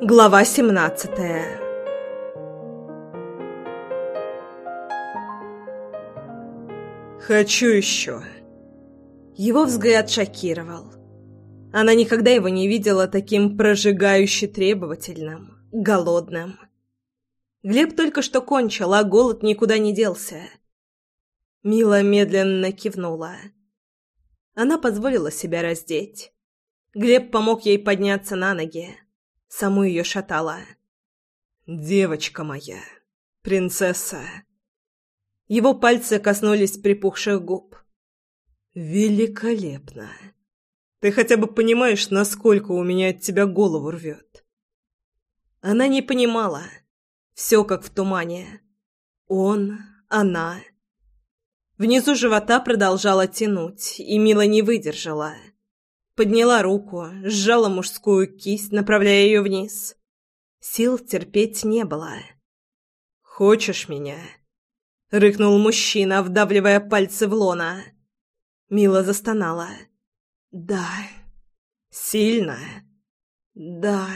Глава семнадцатая «Хочу еще». Его взгляд шокировал. Она никогда его не видела таким прожигающе требовательным, голодным. Глеб только что кончил, а голод никуда не делся. Мила медленно кивнула. Она позволила себя раздеть. Глеб помог ей подняться на ноги. Саму ее шатала. «Девочка моя, принцесса». Его пальцы коснулись припухших губ. «Великолепно! Ты хотя бы понимаешь, насколько у меня от тебя голову рвет?» Она не понимала. Все как в тумане. Он, она. Внизу живота продолжала тянуть, и Мила не выдержала. Подняла руку, сжала мужскую кисть, направляя ее вниз. Сил терпеть не было. «Хочешь меня?» — рыкнул мужчина, вдавливая пальцы в лона. Мила застонала. «Да». «Сильно?» «Да».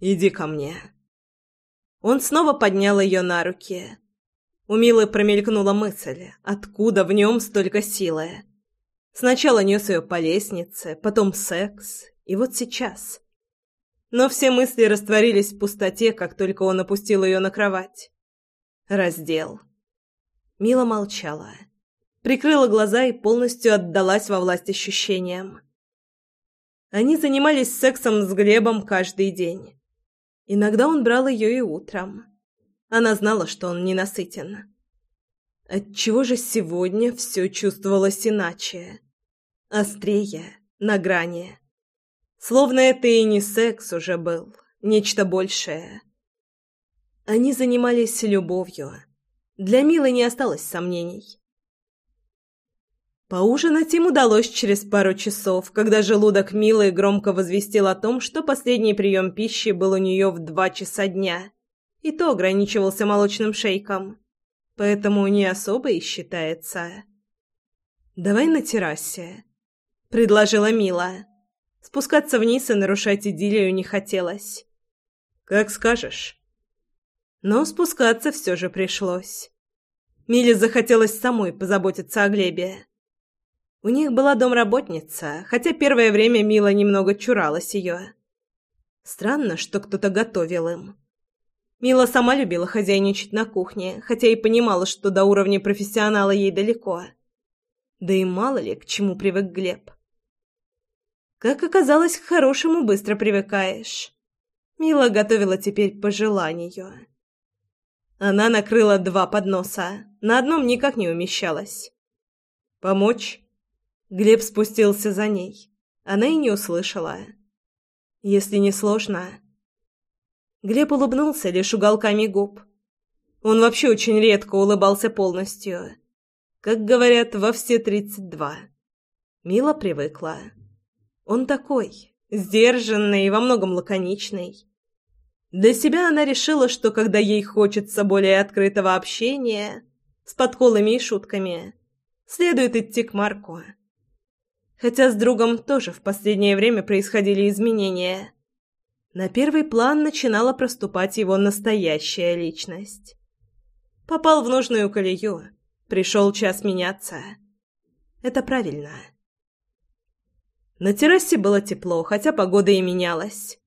«Иди ко мне». Он снова поднял ее на руки. У Милы промелькнула мысль, откуда в нем столько силы. Сначала нес ее по лестнице, потом секс, и вот сейчас. Но все мысли растворились в пустоте, как только он опустил ее на кровать. Раздел. Мила молчала. Прикрыла глаза и полностью отдалась во власть ощущениям. Они занимались сексом с Глебом каждый день. Иногда он брал ее и утром. Она знала, что он ненасытен. Отчего же сегодня все чувствовалось иначе? Острее, на грани. Словно это и не секс уже был, нечто большее. Они занимались любовью. Для Милы не осталось сомнений. Поужинать им удалось через пару часов, когда желудок Милы громко возвестил о том, что последний прием пищи был у нее в два часа дня, и то ограничивался молочным шейком, поэтому не особо и считается. «Давай на террасе», предложила Мила. Спускаться вниз и нарушать идиллию не хотелось. «Как скажешь». Но спускаться все же пришлось. Миле захотелось самой позаботиться о Глебе. У них была домработница, хотя первое время Мила немного чуралась ее. Странно, что кто-то готовил им. Мила сама любила хозяйничать на кухне, хотя и понимала, что до уровня профессионала ей далеко. Да и мало ли, к чему привык Глеб. Как оказалось, к хорошему быстро привыкаешь. Мила готовила теперь по желанию. Она накрыла два подноса, на одном никак не умещалась. «Помочь?» Глеб спустился за ней. Она и не услышала. «Если не сложно...» Глеб улыбнулся лишь уголками губ. Он вообще очень редко улыбался полностью. Как говорят, во все тридцать два. Мила привыкла. Он такой, сдержанный и во многом лаконичный. Для себя она решила, что когда ей хочется более открытого общения, с подколами и шутками, следует идти к Марку. Хотя с другом тоже в последнее время происходили изменения. На первый план начинала проступать его настоящая личность. Попал в нужную колею, пришел час меняться. Это правильно. На террасе было тепло, хотя погода и менялась.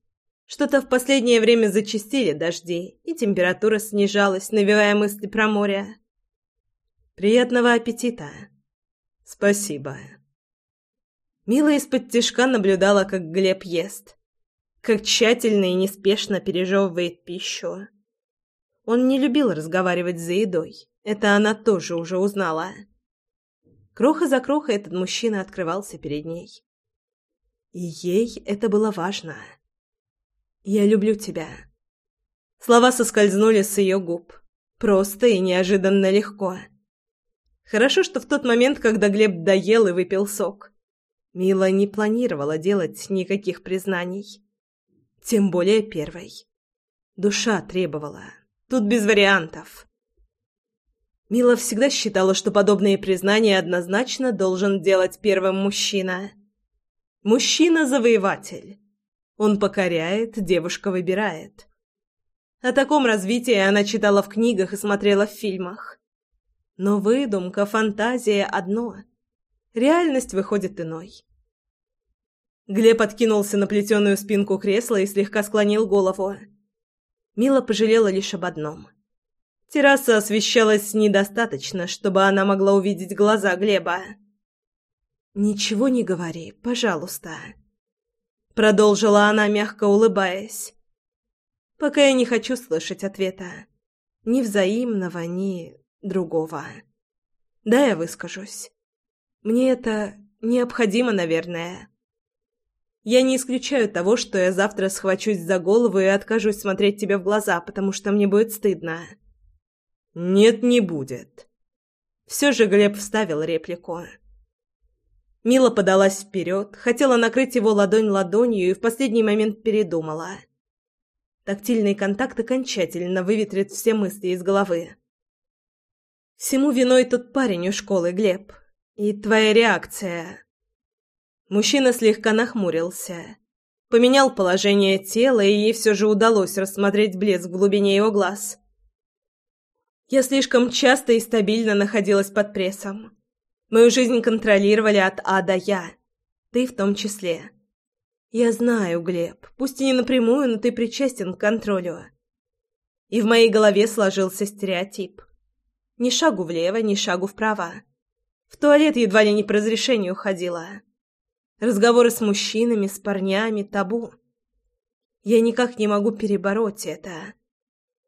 Что-то в последнее время зачастили дожди, и температура снижалась, навевая мысли про море. «Приятного аппетита!» «Спасибо!» Мила из-под тишка наблюдала, как Глеб ест. Как тщательно и неспешно пережевывает пищу. Он не любил разговаривать за едой. Это она тоже уже узнала. Кроха за крохой этот мужчина открывался перед ней. И ей это было важно. «Я люблю тебя». Слова соскользнули с ее губ. Просто и неожиданно легко. Хорошо, что в тот момент, когда Глеб доел и выпил сок, Мила не планировала делать никаких признаний. Тем более первой. Душа требовала. Тут без вариантов. Мила всегда считала, что подобные признания однозначно должен делать первым мужчина. Мужчина-завоеватель. Он покоряет, девушка выбирает. О таком развитии она читала в книгах и смотрела в фильмах. Но выдумка, фантазия — одно. Реальность выходит иной. Глеб откинулся на плетеную спинку кресла и слегка склонил голову. Мила пожалела лишь об одном. Терраса освещалась недостаточно, чтобы она могла увидеть глаза Глеба. «Ничего не говори, пожалуйста», — продолжила она, мягко улыбаясь. «Пока я не хочу слышать ответа. Ни взаимного, ни другого. Да, я выскажусь. Мне это необходимо, наверное». Я не исключаю того, что я завтра схвачусь за голову и откажусь смотреть тебе в глаза, потому что мне будет стыдно. Нет, не будет. Все же Глеб вставил реплику. Мила подалась вперед, хотела накрыть его ладонь ладонью и в последний момент передумала. Тактильный контакт окончательно выветрит все мысли из головы. Всему виной тот парень у школы, Глеб. И твоя реакция. Мужчина слегка нахмурился. Поменял положение тела, и ей все же удалось рассмотреть блеск в глубине его глаз. Я слишком часто и стабильно находилась под прессом. Мою жизнь контролировали от А до Я. Ты в том числе. Я знаю, Глеб, пусть и не напрямую, но ты причастен к контролю. И в моей голове сложился стереотип. Ни шагу влево, ни шагу вправо. В туалет едва ли не по разрешению ходила. Разговоры с мужчинами, с парнями, табу. Я никак не могу перебороть это.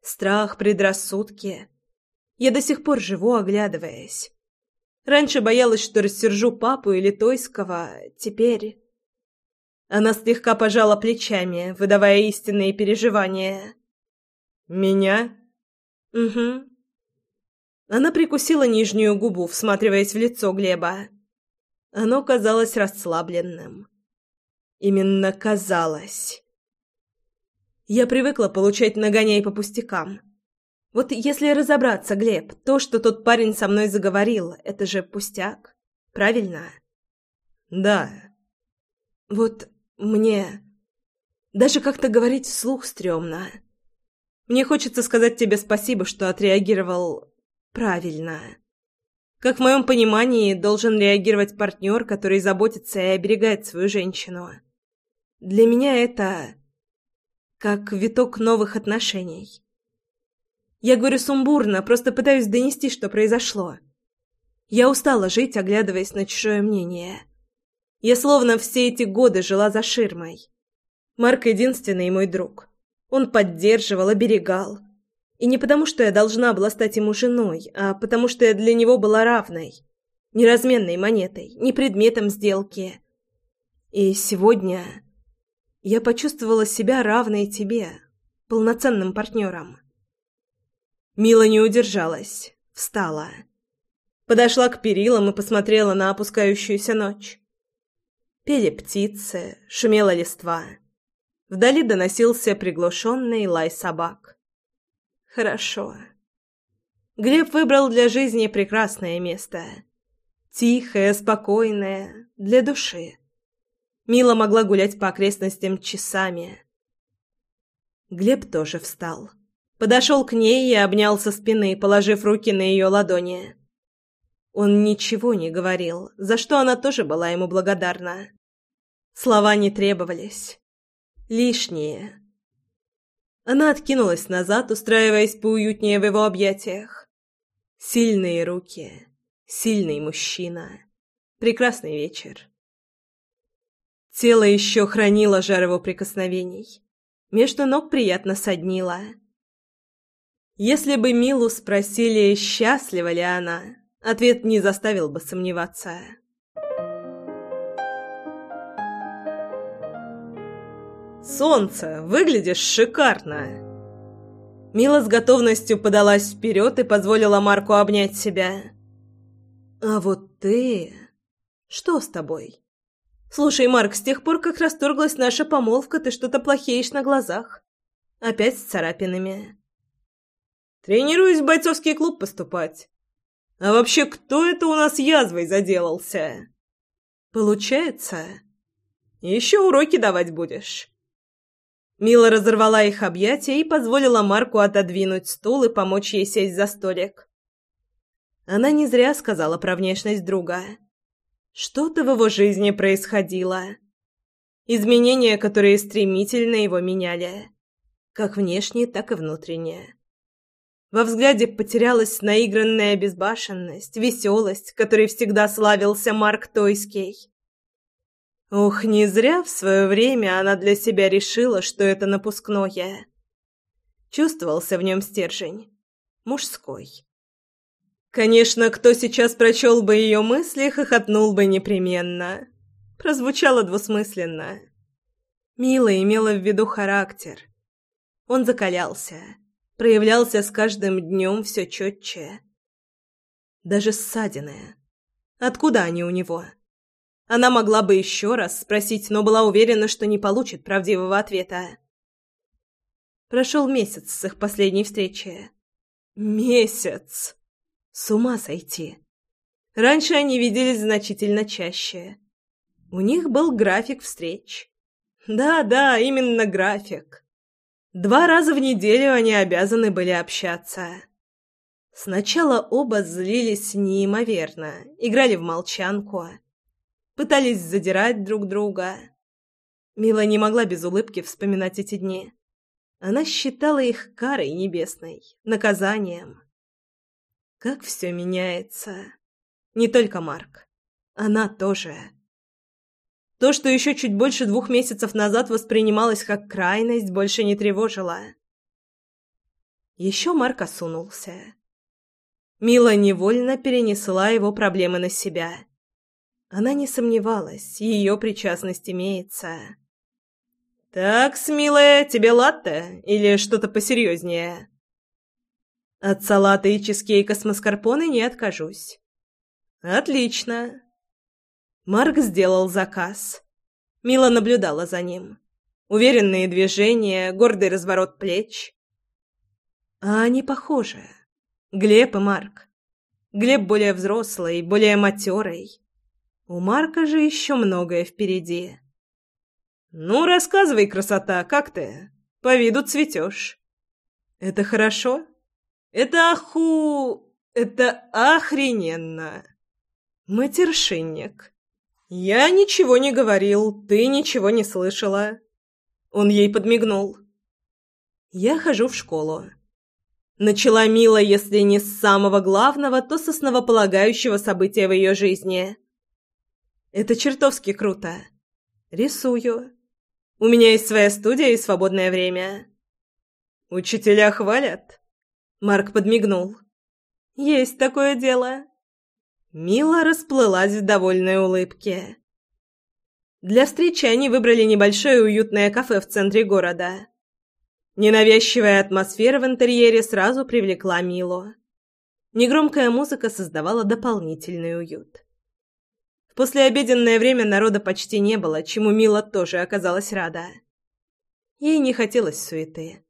Страх, предрассудки. Я до сих пор живу, оглядываясь. Раньше боялась, что рассержу папу или Тойского, теперь... Она слегка пожала плечами, выдавая истинные переживания. «Меня?» «Угу». Она прикусила нижнюю губу, всматриваясь в лицо Глеба. Оно казалось расслабленным. Именно казалось. Я привыкла получать нагоняй по пустякам. Вот если разобраться, Глеб, то, что тот парень со мной заговорил, это же пустяк, правильно? Да. Вот мне даже как-то говорить вслух стрёмно. Мне хочется сказать тебе спасибо, что отреагировал правильно. Как в моем понимании, должен реагировать партнер, который заботится и оберегает свою женщину. Для меня это как виток новых отношений. Я говорю сумбурно, просто пытаюсь донести, что произошло. Я устала жить, оглядываясь на чужое мнение. Я словно все эти годы жила за ширмой. Марк единственный мой друг. Он поддерживал, оберегал. И не потому, что я должна была стать ему женой, а потому, что я для него была равной, неразменной монетой, не предметом сделки. И сегодня я почувствовала себя равной тебе, полноценным партнером. Мила не удержалась, встала. Подошла к перилам и посмотрела на опускающуюся ночь. Пели птицы, шумела листва. Вдали доносился приглушенный лай собак. Хорошо. Глеб выбрал для жизни прекрасное место. Тихое, спокойное, для души. Мила могла гулять по окрестностям часами. Глеб тоже встал. Подошел к ней и обнял со спины, положив руки на ее ладони. Он ничего не говорил, за что она тоже была ему благодарна. Слова не требовались. Лишние. Она откинулась назад, устраиваясь поуютнее в его объятиях. Сильные руки, сильный мужчина. Прекрасный вечер. Тело еще хранило жар его прикосновений. Между ног приятно соднило. Если бы Милу спросили, счастлива ли она, ответ не заставил бы сомневаться. «Солнце, выглядишь шикарно!» Мила с готовностью подалась вперед и позволила Марку обнять себя. «А вот ты... Что с тобой?» «Слушай, Марк, с тех пор, как расторглась наша помолвка, ты что-то плохеешь на глазах. Опять с царапинами». «Тренируюсь в бойцовский клуб поступать. А вообще, кто это у нас язвой заделался?» «Получается?» «Еще уроки давать будешь». Мила разорвала их объятия и позволила Марку отодвинуть стул и помочь ей сесть за столик. Она не зря сказала про внешность друга. Что-то в его жизни происходило. Изменения, которые стремительно его меняли. Как внешне, так и внутренне. Во взгляде потерялась наигранная безбашенность, веселость, которой всегда славился Марк Тойский. Ух, не зря в свое время она для себя решила, что это напускное. Чувствовался в нем стержень. Мужской. Конечно, кто сейчас прочел бы ее мысли, хохотнул бы непременно. Прозвучало двусмысленно. Мила имела в виду характер. Он закалялся, проявлялся с каждым днем все четче. Даже ссадины. Откуда они у него? — она могла бы еще раз спросить, но была уверена, что не получит правдивого ответа. Прошел месяц с их последней встречи. Месяц! С ума сойти! Раньше они виделись значительно чаще. У них был график встреч. Да-да, именно график. Два раза в неделю они обязаны были общаться. Сначала оба злились неимоверно, играли в молчанку пытались задирать друг друга. Мила не могла без улыбки вспоминать эти дни. Она считала их карой небесной, наказанием. Как все меняется. Не только Марк. Она тоже. То, что еще чуть больше двух месяцев назад воспринималось как крайность, больше не тревожило. Еще Марк осунулся. Мила невольно перенесла его проблемы на себя. Она не сомневалась, ее причастность имеется. «Так, смелая, тебе латте или что-то посерьезнее?» «От салата и чизкейка с маскарпоне не откажусь». «Отлично». Марк сделал заказ. Мила наблюдала за ним. Уверенные движения, гордый разворот плеч. А они похожи. Глеб и Марк. Глеб более взрослый, более матерый. У Марка же еще многое впереди. «Ну, рассказывай, красота, как ты? По виду цветешь». «Это хорошо?» «Это аху... это охрененно!» «Матершинник». «Я ничего не говорил, ты ничего не слышала». Он ей подмигнул. «Я хожу в школу». Начала Мила, если не с самого главного, то с основополагающего события в ее жизни – это чертовски круто. Рисую. У меня есть своя студия и свободное время. Учителя хвалят. Марк подмигнул. Есть такое дело. Мила расплылась в довольной улыбке. Для встречи они выбрали небольшое уютное кафе в центре города. Ненавязчивая атмосфера в интерьере сразу привлекла Милу. Негромкая музыка создавала дополнительный уют. В послеобеденное время народа почти не было, чему Мила тоже оказалась рада. Ей не хотелось суеты.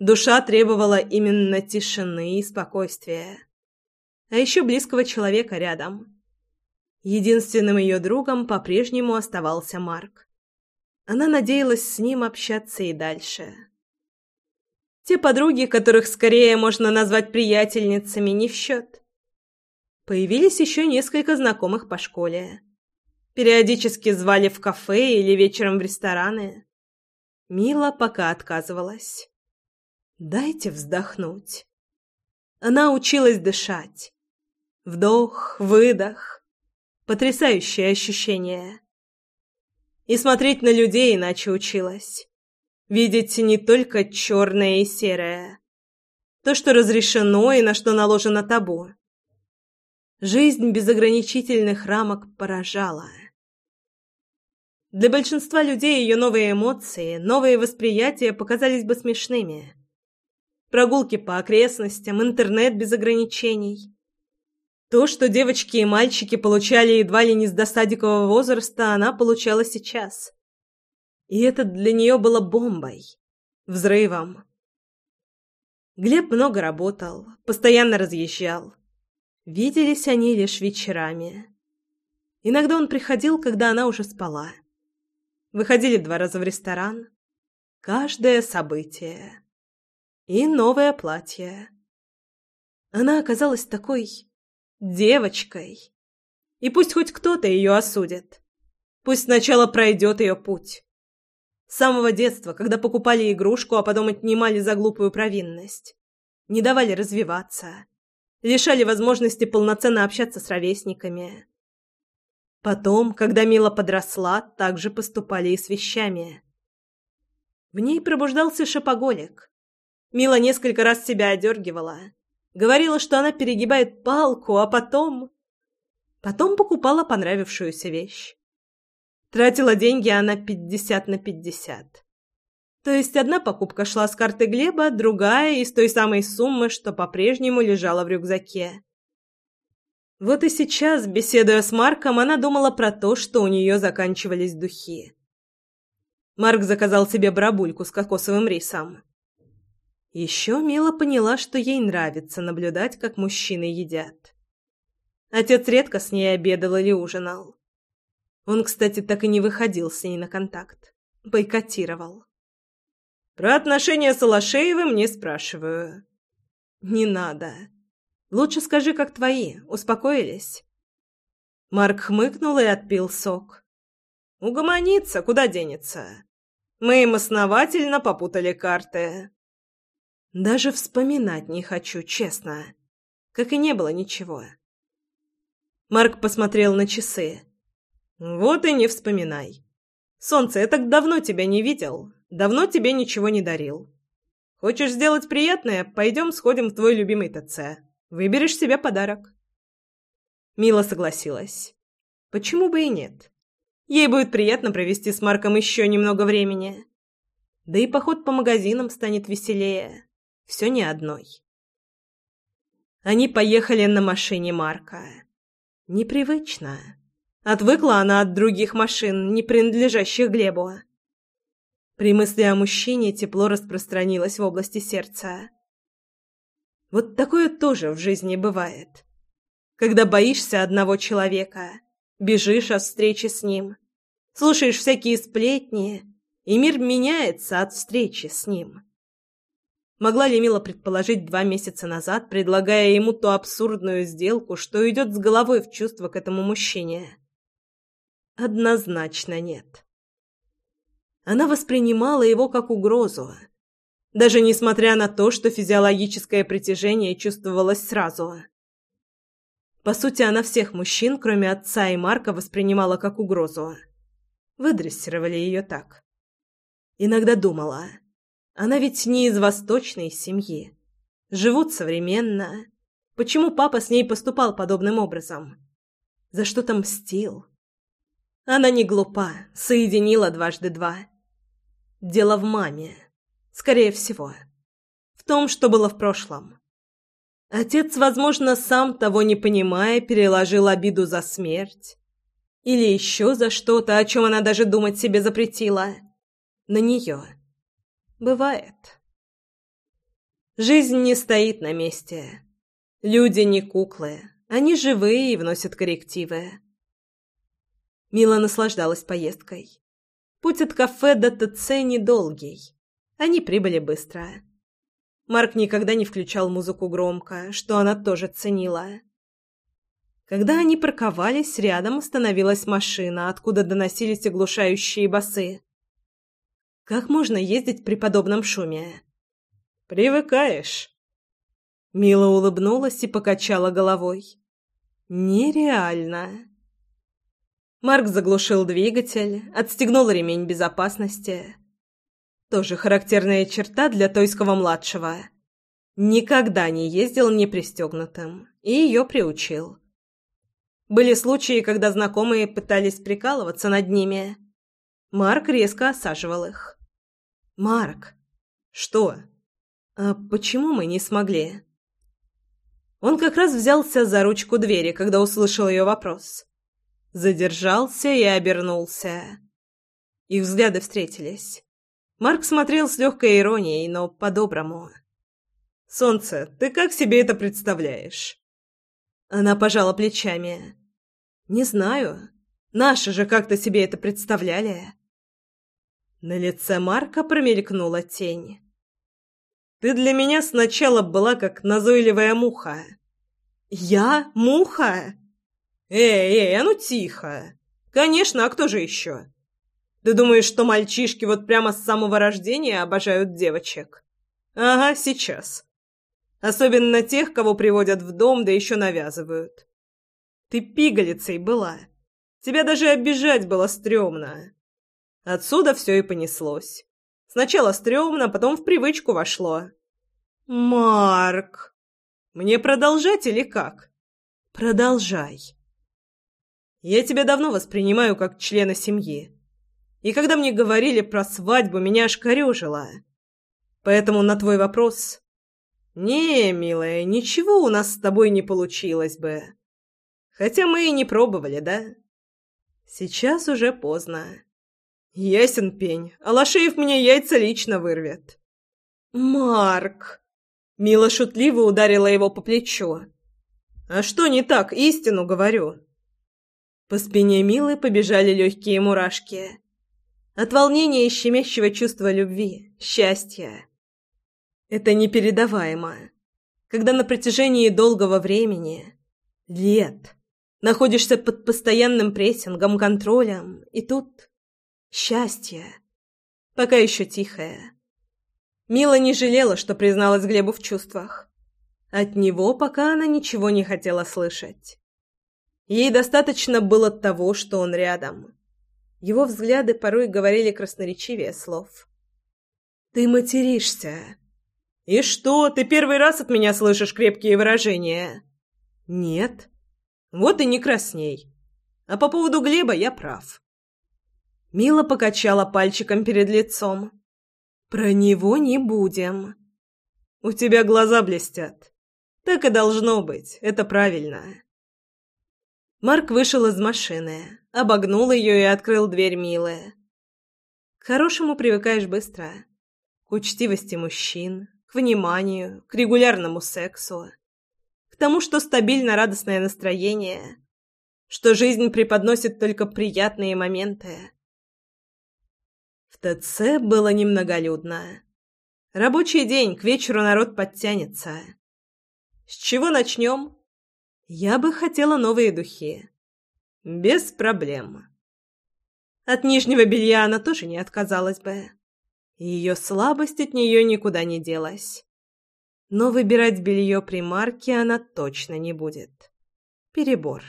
Душа требовала именно тишины и спокойствия. А еще близкого человека рядом. Единственным ее другом по-прежнему оставался Марк. Она надеялась с ним общаться и дальше. Те подруги, которых скорее можно назвать приятельницами, не в счет. Появились еще несколько знакомых по школе. Периодически звали в кафе или вечером в рестораны. Мила пока отказывалась. «Дайте вздохнуть». Она училась дышать. Вдох, выдох. Потрясающее ощущение. И смотреть на людей иначе училась. Видеть не только черное и серое. То, что разрешено и на что наложено табу. Жизнь без ограничительных рамок поражала. Для большинства людей ее новые эмоции, новые восприятия показались бы смешными. Прогулки по окрестностям, интернет без ограничений. То, что девочки и мальчики получали едва ли не с досадикового возраста, она получала сейчас. И это для нее было бомбой, взрывом. Глеб много работал, постоянно разъезжал. Виделись они лишь вечерами. Иногда он приходил, когда она уже спала. Выходили два раза в ресторан. Каждое событие. И новое платье. Она оказалась такой... девочкой. И пусть хоть кто-то ее осудит. Пусть сначала пройдет ее путь. С самого детства, когда покупали игрушку, а потом отнимали за глупую провинность. Не давали развиваться. Лишали возможности полноценно общаться с ровесниками. Потом, когда Мила подросла, так же поступали и с вещами. В ней пробуждался шопоголик. Мила несколько раз себя одергивала. Говорила, что она перегибает палку, а потом... Потом покупала понравившуюся вещь. Тратила деньги она пятьдесят на пятьдесят. То есть одна покупка шла с карты Глеба, другая из той самой суммы, что по-прежнему лежала в рюкзаке. Вот и сейчас, беседуя с Марком, она думала про то, что у нее заканчивались духи. Марк заказал себе барабульку с кокосовым рисом. Еще Мила поняла, что ей нравится наблюдать, как мужчины едят. Отец редко с ней обедал или ужинал. Он, кстати, так и не выходил с ней на контакт. Бойкотировал. «Про отношения с Алашеевым не спрашиваю». «Не надо. Лучше скажи, как твои. Успокоились?» Марк хмыкнул и отпил сок. «Угомониться, куда денется? Мы им основательно попутали карты». «Даже вспоминать не хочу, честно. Как и не было ничего». Марк посмотрел на часы. «Вот и не вспоминай. Солнце, я так давно тебя не видел, давно тебе ничего не дарил. Хочешь сделать приятное? Пойдем сходим в твой любимый ТЦ. Выберешь себе подарок». Мила согласилась. Почему бы и нет? Ей будет приятно провести с Марком еще немного времени. Да и поход по магазинам станет веселее. Все не одной. Они поехали на машине Марка. Непривычно. Отвыкла она от других машин, не принадлежащих Глебу. При мысли о мужчине тепло распространилось в области сердца. Вот такое тоже в жизни бывает. Когда боишься одного человека, бежишь от встречи с ним, слушаешь всякие сплетни, и мир меняется от встречи с ним. Могла ли Мила предположить два месяца назад, предлагая ему ту абсурдную сделку, что идет с головой в чувство к этому мужчине? Однозначно нет. Она воспринимала его как угрозу, даже несмотря на то, что физиологическое притяжение чувствовалось сразу. По сути, она всех мужчин, кроме отца и Марка, воспринимала как угрозу. Выдрессировали ее так. Иногда думала, она ведь не из восточной семьи. Живут современно. Почему папа с ней поступал подобным образом? За что-то мстил? Она не глупа, соединила дважды два. Дело в маме. Скорее всего. В том, что было в прошлом. Отец, возможно, сам того не понимая, переложил обиду за смерть. Или еще за что-то, о чем она даже думать себе запретила. На нее. Бывает. Жизнь не стоит на месте. Люди не куклы. Они живые и вносят коррективы. Мила наслаждалась поездкой. Путь от кафе до ТЦ недолгий. Они прибыли быстро. Марк никогда не включал музыку громко, что она тоже ценила. Когда они парковались, рядом остановилась машина, откуда доносились оглушающие басы. Как можно ездить при подобном шуме? Привыкаешь. Мила улыбнулась и покачала головой. Нереально. Марк заглушил двигатель, отстегнул ремень безопасности. Тоже характерная черта для Тойского-младшего. Никогда не ездил непристегнутым, и ее приучил. Были случаи, когда знакомые пытались прикалываться над ними. Марк резко осаживал их. «Марк!» «Что?» «А почему мы не смогли?» Он как раз взялся за ручку двери, когда услышал ее вопрос задержался и обернулся. Их взгляды встретились. Марк смотрел с легкой иронией, но по-доброму. «Солнце, ты как себе это представляешь?» Она пожала плечами. «Не знаю. Наши же как-то себе это представляли». На лице Марка промелькнула тень. «Ты для меня сначала была как назойливая муха». «Я? Муха?» «Эй, эй, а ну тихо! Конечно, а кто же еще? Ты думаешь, что мальчишки вот прямо с самого рождения обожают девочек? Ага, сейчас. Особенно тех, кого приводят в дом, да еще навязывают. Ты пигалицей была. Тебя даже обижать было стрёмно. Отсюда все и понеслось. Сначала стрёмно, потом в привычку вошло. Марк! Мне продолжать или как? Продолжай. Я тебя давно воспринимаю как члена семьи. И когда мне говорили про свадьбу, меня аж корёжило. Поэтому на твой вопрос... Не, милая, ничего у нас с тобой не получилось бы. Хотя мы и не пробовали, да? Сейчас уже поздно. Ясен пень, Алашеев мне яйца лично вырвет. Марк! Мила шутливо ударила его по плечу. А что не так, истину говорю. По спине Милы побежали легкие мурашки. От волнения и щемящего чувства любви, счастья. Это непередаваемо. Когда на протяжении долгого времени, лет, находишься под постоянным прессингом, контролем, и тут счастье, пока еще тихое. Мила не жалела, что призналась Глебу в чувствах. От него пока она ничего не хотела слышать. Ей достаточно было того, что он рядом. Его взгляды порой говорили красноречивее слов. «Ты материшься», «И что, ты первый раз от меня слышишь крепкие выражения?» «Нет». «Вот и не красней. А по поводу Глеба я прав». Мила покачала пальчиком перед лицом. «Про него не будем». «У тебя глаза блестят. Так и должно быть, это правильно». Марк вышел из машины, обогнул ее и открыл дверь Милы. К хорошему привыкаешь быстро. К учтивости мужчин, к вниманию, к регулярному сексу, к тому, что стабильно радостное настроение, что жизнь преподносит только приятные моменты. В ТЦ было немноголюдно. Рабочий день, к вечеру народ подтянется. С чего начнем? Я бы хотела новые духи. Без проблем. От нижнего белья она тоже не отказалась бы. Ее слабость от нее никуда не делась. Но выбирать белье при марке она точно не будет. Перебор.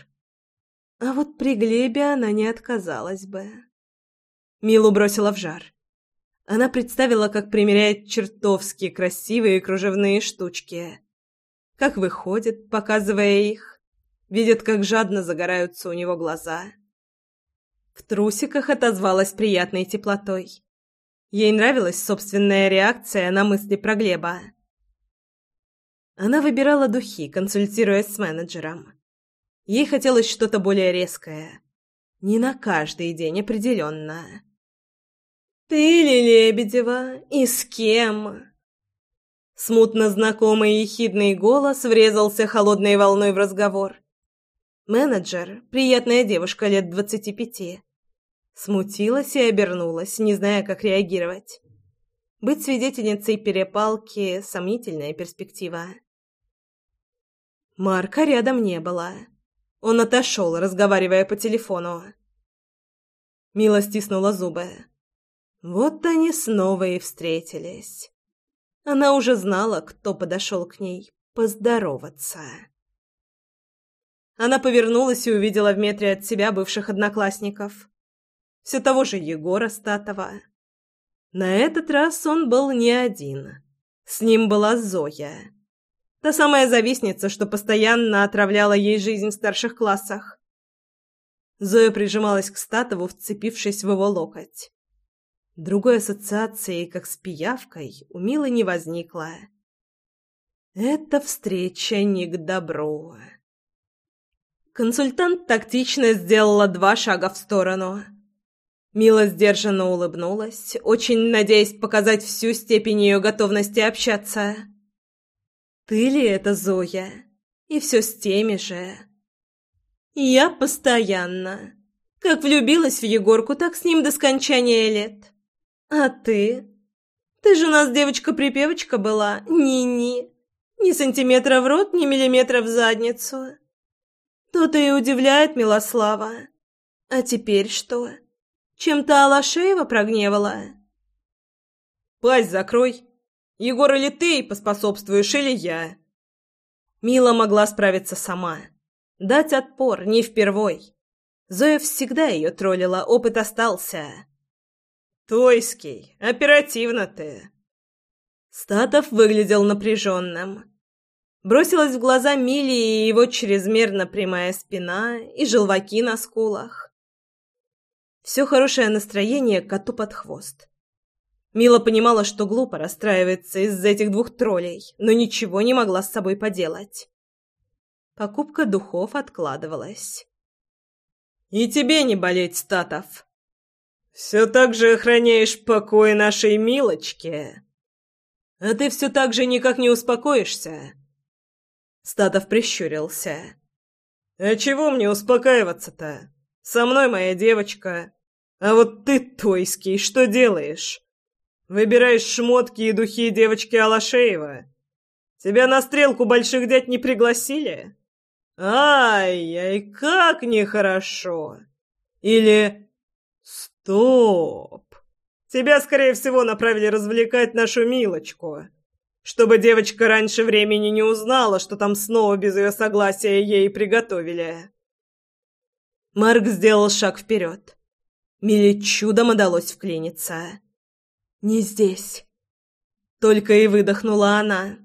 А вот при Глебе она не отказалась бы. Милу бросила в жар. Она представила, как примеряет чертовски красивые кружевные штучки. Как выходит, показывая их. Видит, как жадно загораются у него глаза. В трусиках отозвалась приятной теплотой. Ей нравилась собственная реакция на мысли про Глеба. Она выбирала духи, консультируясь с менеджером. Ей хотелось что-то более резкое. Не на каждый день определенно. «Ты ли Лебедева? И с кем?» Смутно знакомый ехидный голос врезался холодной волной в разговор. Менеджер, приятная девушка лет двадцати пяти, Смутилась и обернулась, не зная, как реагировать. Быть свидетельницей перепалки — сомнительная перспектива. Марка рядом не было. Он отошел, разговаривая по телефону. Мила стиснула зубы. Вот они снова и встретились. Она уже знала, кто подошел к ней поздороваться. Она повернулась и увидела в метре от себя бывших одноклассников все того же Егора Статова. На этот раз он был не один. С ним была Зоя. Та самая завистница, что постоянно отравляла ей жизнь в старших классах. Зоя прижималась к Статову, вцепившись в его локоть. Другой ассоциации, как с пиявкой, у Милы не возникло. Эта встреча не к добру. Консультант тактично сделала два шага в сторону – Мила сдержанно улыбнулась, очень надеясь показать всю степень ее готовности общаться. «Ты ли это, Зоя? И все с теми же?» «Я постоянно. Как влюбилась в Егорку, так с ним до скончания лет. «А ты? Ты же у нас девочка-припевочка была, ни-ни. Ни сантиметра в рот, ни миллиметра в задницу. То-то и удивляет Милослава. А теперь что? Чем-то Алашеева прогневала?» «Пасть закрой. Егор, или ты поспособствуешь, или я?» Мила могла справиться сама. Дать отпор не впервой. Зоя всегда ее троллила, опыт остался. «Тойский, оперативно ты!» Статов выглядел напряженным. Бросилась в глаза Мили и его чрезмерно прямая спина и желваки на скулах. Все хорошее настроение коту под хвост. Мила понимала, что глупо расстраиваться из-за этих двух троллей, но ничего не могла с собой поделать. Покупка духов откладывалась. «И тебе не болеть, Статов!» «Все так же охраняешь покой нашей Милочки!» «А ты все так же никак не успокоишься!» Статов прищурился. «А чего мне успокаиваться-то? Со мной моя девочка. А вот ты, Тойский, что делаешь? Выбираешь шмотки и духи девочки Алашеева? Тебя на стрелку больших дядь не пригласили? Ай-яй, как нехорошо! Или... Стоп! Тебя, скорее всего, направили развлекать нашу Милочку, чтобы девочка раньше времени не узнала, что там снова без ее согласия ей приготовили. Марк сделал шаг вперед. Миле чудом удалось вклиниться. «Не здесь». Только и выдохнула она.